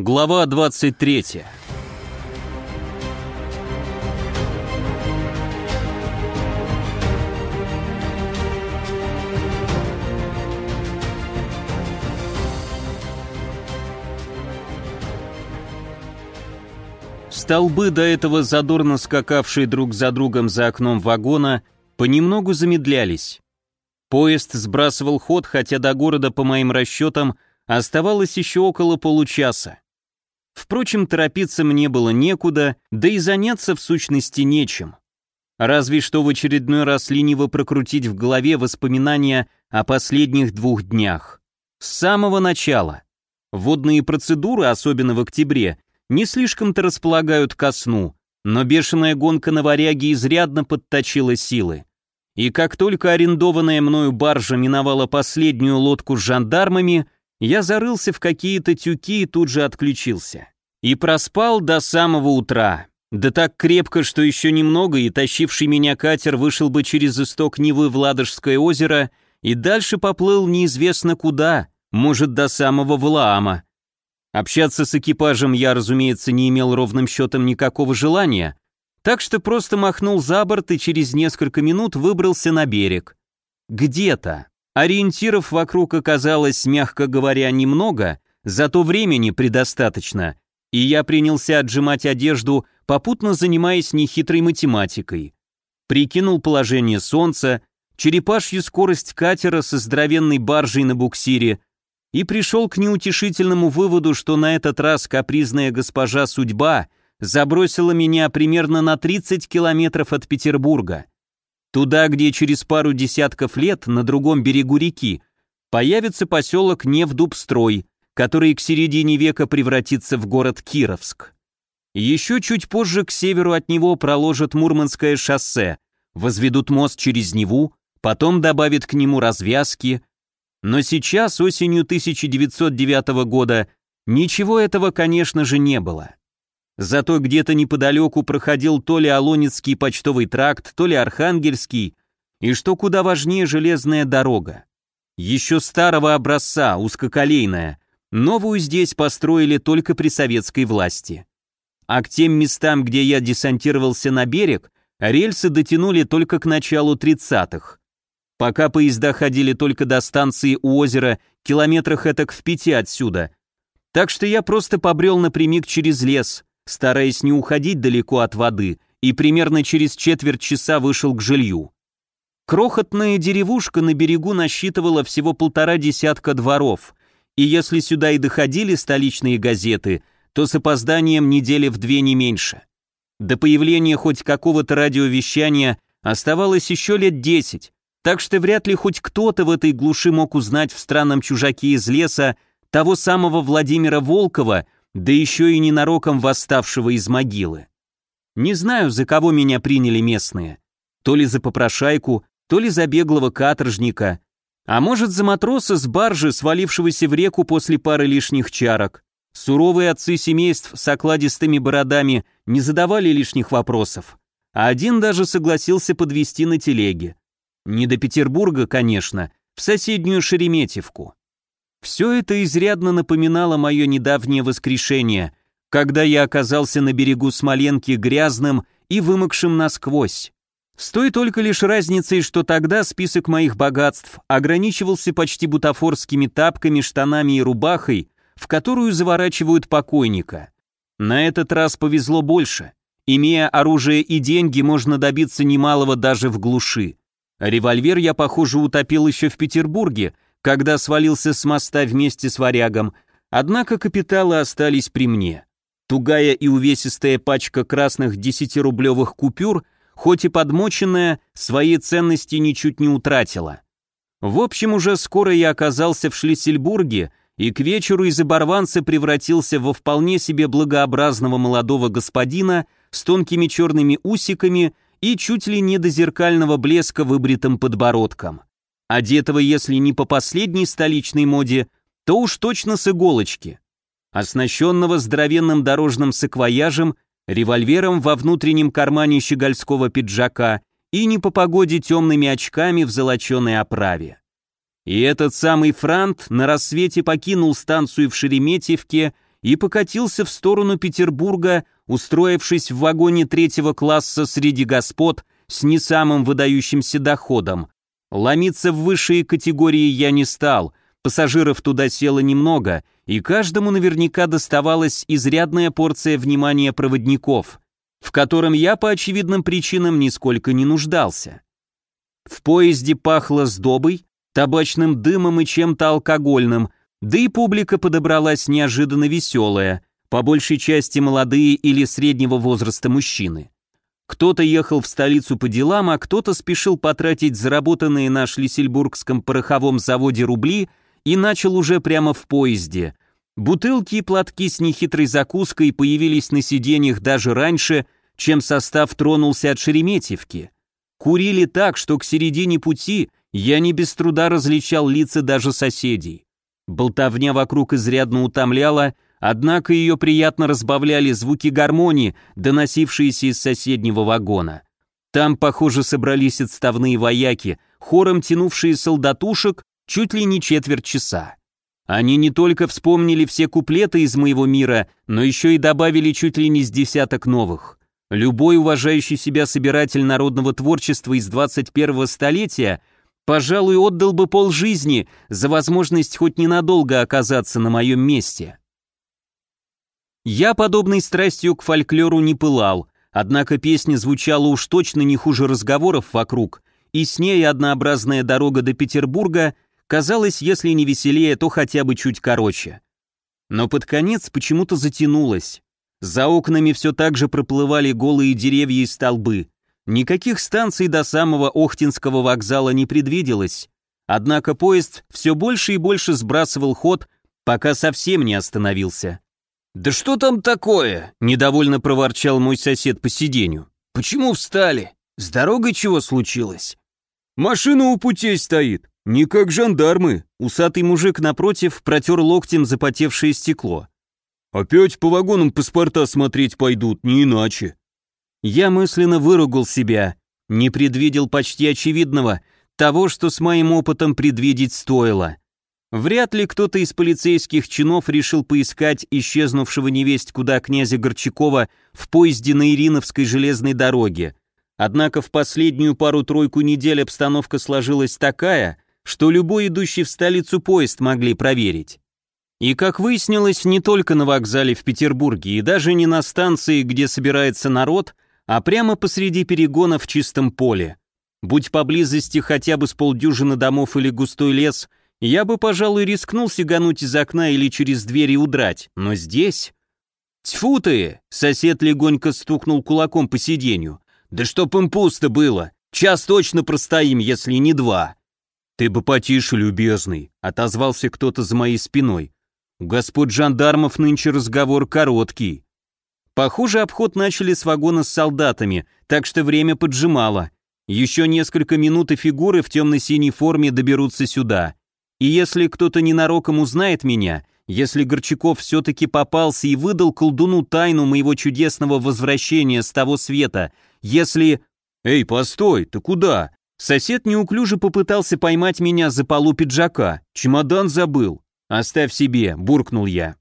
Глава 23. Столбы, до этого задорно скакавшие друг за другом за окном вагона, понемногу замедлялись. Поезд сбрасывал ход, хотя до города, по моим расчетам, оставалось еще около получаса. Впрочем, торопиться мне было некуда, да и заняться в сущности нечем. Разве что в очередной раз лениво прокрутить в голове воспоминания о последних двух днях. С самого начала. Водные процедуры, особенно в октябре, не слишком-то располагают ко сну, но бешеная гонка на варяге изрядно подточила силы. И как только арендованная мною баржа миновала последнюю лодку с жандармами, я зарылся в какие-то тюки и тут же отключился. И проспал до самого утра. Да так крепко, что еще немного, и тащивший меня катер вышел бы через исток Невы в Ладожское озеро и дальше поплыл неизвестно куда, может, до самого Валаама. Общаться с экипажем я, разумеется, не имел ровным счетом никакого желания, так что просто махнул за борт и через несколько минут выбрался на берег. Где-то. Ориентиров вокруг оказалось, мягко говоря, немного, зато времени предостаточно, и я принялся отжимать одежду, попутно занимаясь нехитрой математикой. Прикинул положение солнца, черепашью скорость катера со здоровенной баржей на буксире и пришел к неутешительному выводу, что на этот раз капризная госпожа судьба забросила меня примерно на 30 километров от Петербурга. Туда, где через пару десятков лет на другом берегу реки появится поселок Невдубстрой, который к середине века превратится в город Кировск. Еще чуть позже к северу от него проложат Мурманское шоссе, возведут мост через Неву, потом добавят к нему развязки. Но сейчас, осенью 1909 года, ничего этого, конечно же, не было. Зато где-то неподалеку проходил то ли Алонецкий почтовый тракт, то ли Архангельский, и что куда важнее железная дорога. Еще старого образца, узкоколейная, новую здесь построили только при советской власти. А к тем местам, где я десантировался на берег, рельсы дотянули только к началу 30-х. Пока поезда ходили только до станции у озера, километрах этак в пяти отсюда. Так что я просто побрел напрямик через лес, стараясь не уходить далеко от воды, и примерно через четверть часа вышел к жилью. Крохотная деревушка на берегу насчитывала всего полтора десятка дворов, и если сюда и доходили столичные газеты, то с опозданием недели в две не меньше. До появления хоть какого-то радиовещания оставалось еще лет десять, так что вряд ли хоть кто-то в этой глуши мог узнать в странном чужаке из леса того самого Владимира Волкова, да еще и ненароком восставшего из могилы. Не знаю, за кого меня приняли местные. То ли за попрошайку, то ли за беглого каторжника, а может за матроса с баржи, свалившегося в реку после пары лишних чарок. Суровые отцы семейств с окладистыми бородами не задавали лишних вопросов, а один даже согласился подвести на телеге. Не до Петербурга, конечно, в соседнюю Шереметьевку. Все это изрядно напоминало мое недавнее воскрешение, когда я оказался на берегу Смоленки грязным и вымокшим насквозь. С той только лишь разницей, что тогда список моих богатств ограничивался почти бутафорскими тапками, штанами и рубахой, в которую заворачивают покойника. На этот раз повезло больше. Имея оружие и деньги, можно добиться немалого даже в глуши. Револьвер я, похоже, утопил еще в Петербурге, когда свалился с моста вместе с варягом, однако капиталы остались при мне. Тугая и увесистая пачка красных десятирублевых купюр, хоть и подмоченная, своей ценности ничуть не утратила. В общем, уже скоро я оказался в Шлиссельбурге, и к вечеру из оборванца превратился во вполне себе благообразного молодого господина с тонкими черными усиками и чуть ли не до зеркального блеска выбритым подбородком одетого, если не по последней столичной моде, то уж точно с иголочки, оснащенного здоровенным дорожным саквояжем, револьвером во внутреннем кармане щегольского пиджака и не по погоде темными очками в золоченой оправе. И этот самый Франт на рассвете покинул станцию в Шереметьевке и покатился в сторону Петербурга, устроившись в вагоне третьего класса среди господ с не самым выдающимся доходом. Ломиться в высшие категории я не стал, пассажиров туда село немного, и каждому наверняка доставалась изрядная порция внимания проводников, в котором я по очевидным причинам нисколько не нуждался. В поезде пахло сдобой, табачным дымом и чем-то алкогольным, да и публика подобралась неожиданно веселая, по большей части молодые или среднего возраста мужчины. Кто-то ехал в столицу по делам, а кто-то спешил потратить заработанные на Шлиссельбургском пороховом заводе рубли и начал уже прямо в поезде. Бутылки и платки с нехитрой закуской появились на сиденьях даже раньше, чем состав тронулся от Шереметьевки. Курили так, что к середине пути я не без труда различал лица даже соседей. Болтовня вокруг изрядно утомляла, однако ее приятно разбавляли звуки гармонии, доносившиеся из соседнего вагона. Там, похоже, собрались отставные вояки, хором тянувшие солдатушек чуть ли не четверть часа. Они не только вспомнили все куплеты из моего мира, но еще и добавили чуть ли не с десяток новых. Любой уважающий себя собиратель народного творчества из 21-го столетия – Пожалуй, отдал бы полжизни за возможность хоть ненадолго оказаться на моем месте. Я подобной страстью к фольклору не пылал, однако песня звучала уж точно не хуже разговоров вокруг, и с ней однообразная дорога до Петербурга казалась, если не веселее, то хотя бы чуть короче. Но под конец почему-то затянулась. За окнами все так же проплывали голые деревья и столбы. Никаких станций до самого Охтинского вокзала не предвиделось, однако поезд все больше и больше сбрасывал ход, пока совсем не остановился. «Да что там такое?» – недовольно проворчал мой сосед по сиденью. «Почему встали? С дорогой чего случилось?» «Машина у путей стоит, не как жандармы», – усатый мужик напротив протер локтем запотевшее стекло. «Опять по вагонам паспорта смотреть пойдут, не иначе». Я мысленно выругал себя, не предвидел почти очевидного, того, что с моим опытом предвидеть стоило. Вряд ли кто-то из полицейских чинов решил поискать исчезнувшего невесть куда князя Горчакова в поезде на Ириновской железной дороге. Однако в последнюю пару-тройку недель обстановка сложилась такая, что любой идущий в столицу поезд могли проверить. И, как выяснилось, не только на вокзале в Петербурге и даже не на станции, где собирается народ – а прямо посреди перегона в чистом поле. Будь поблизости хотя бы с полдюжины домов или густой лес, я бы, пожалуй, рискнул сигануть из окна или через дверь и удрать, но здесь... «Тьфу ты!» — сосед легонько стукнул кулаком по сиденью. «Да чтоб им пусто было! Час точно простоим, если не два!» «Ты бы потише, любезный!» — отозвался кто-то за моей спиной. «У господ жандармов нынче разговор короткий». Похоже, обход начали с вагона с солдатами, так что время поджимало. Еще несколько минут и фигуры в темно-синей форме доберутся сюда. И если кто-то ненароком узнает меня, если Горчаков все-таки попался и выдал колдуну тайну моего чудесного возвращения с того света, если... «Эй, постой, ты куда?» Сосед неуклюже попытался поймать меня за полу пиджака. Чемодан забыл. «Оставь себе», — буркнул я.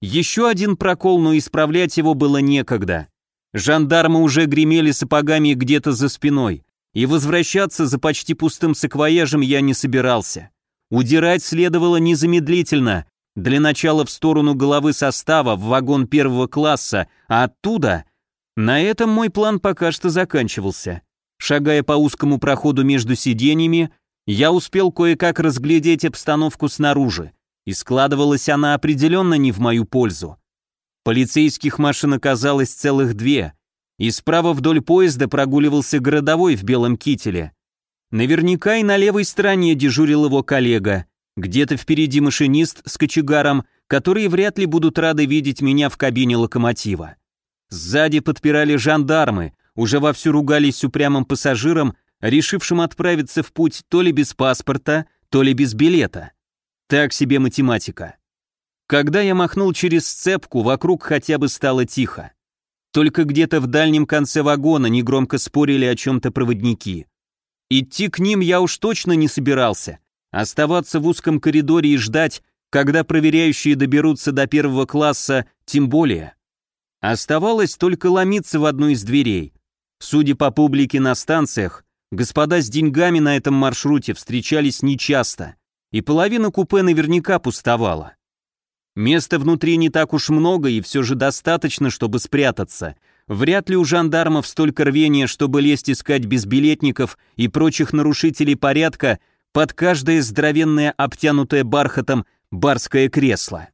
Еще один прокол, но исправлять его было некогда. Жандармы уже гремели сапогами где-то за спиной, и возвращаться за почти пустым саквояжем я не собирался. Удирать следовало незамедлительно, для начала в сторону головы состава, в вагон первого класса, а оттуда... На этом мой план пока что заканчивался. Шагая по узкому проходу между сиденьями, я успел кое-как разглядеть обстановку снаружи и складывалась она определенно не в мою пользу. Полицейских машин оказалось целых две, и справа вдоль поезда прогуливался городовой в белом кителе. Наверняка и на левой стороне дежурил его коллега, где-то впереди машинист с кочегаром, которые вряд ли будут рады видеть меня в кабине локомотива. Сзади подпирали жандармы, уже вовсю ругались с упрямым пассажиром, решившим отправиться в путь то ли без паспорта, то ли без билета. Так себе математика. Когда я махнул через сцепку, вокруг хотя бы стало тихо. Только где-то в дальнем конце вагона негромко спорили о чем-то проводники. Идти к ним я уж точно не собирался. Оставаться в узком коридоре и ждать, Когда проверяющие доберутся до первого класса, тем более. Оставалось только ломиться в одну из дверей. Судя по публике на станциях, господа с деньгами на этом маршруте встречались нечасто, и половина купе наверняка пустовала. Места внутри не так уж много и все же достаточно, чтобы спрятаться. Вряд ли у жандармов столько рвения, чтобы лезть искать безбилетников и прочих нарушителей порядка под каждое здоровенное обтянутое бархатом барское кресло.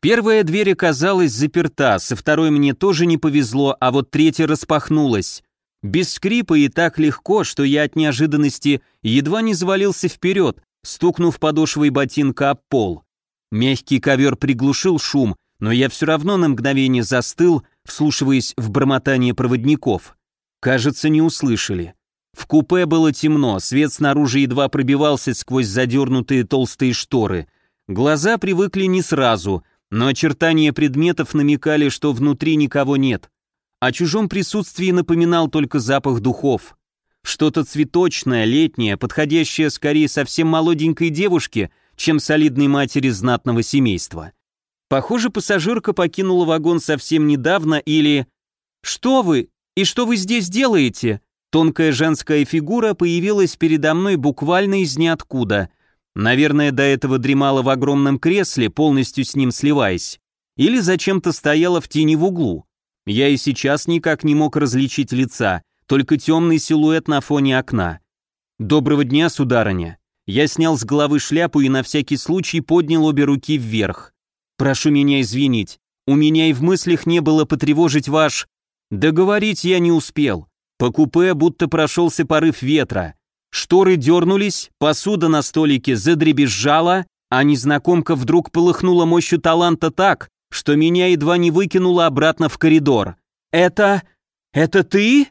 Первая дверь оказалась заперта, со второй мне тоже не повезло, а вот третья распахнулась. Без скрипа и так легко, что я от неожиданности едва не завалился вперед, стукнув подошвой ботинка об пол. Мягкий ковер приглушил шум, но я все равно на мгновение застыл, вслушиваясь в бормотание проводников. Кажется, не услышали. В купе было темно, свет снаружи едва пробивался сквозь задернутые толстые шторы. Глаза привыкли не сразу — но очертания предметов намекали, что внутри никого нет. О чужом присутствии напоминал только запах духов. Что-то цветочное, летнее, подходящее скорее совсем молоденькой девушке, чем солидной матери знатного семейства. Похоже, пассажирка покинула вагон совсем недавно или... «Что вы? И что вы здесь делаете?» Тонкая женская фигура появилась передо мной буквально из ниоткуда. Наверное, до этого дремала в огромном кресле, полностью с ним сливаясь. Или зачем-то стояла в тени в углу. Я и сейчас никак не мог различить лица, только темный силуэт на фоне окна. «Доброго дня, сударыня». Я снял с головы шляпу и на всякий случай поднял обе руки вверх. «Прошу меня извинить, у меня и в мыслях не было потревожить ваш...» Договорить я не успел. По купе будто прошелся порыв ветра. Шторы дернулись, посуда на столике задребезжала, а незнакомка вдруг полыхнула мощью таланта так, что меня едва не выкинуло обратно в коридор. «Это... это ты?»